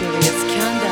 serious countdown.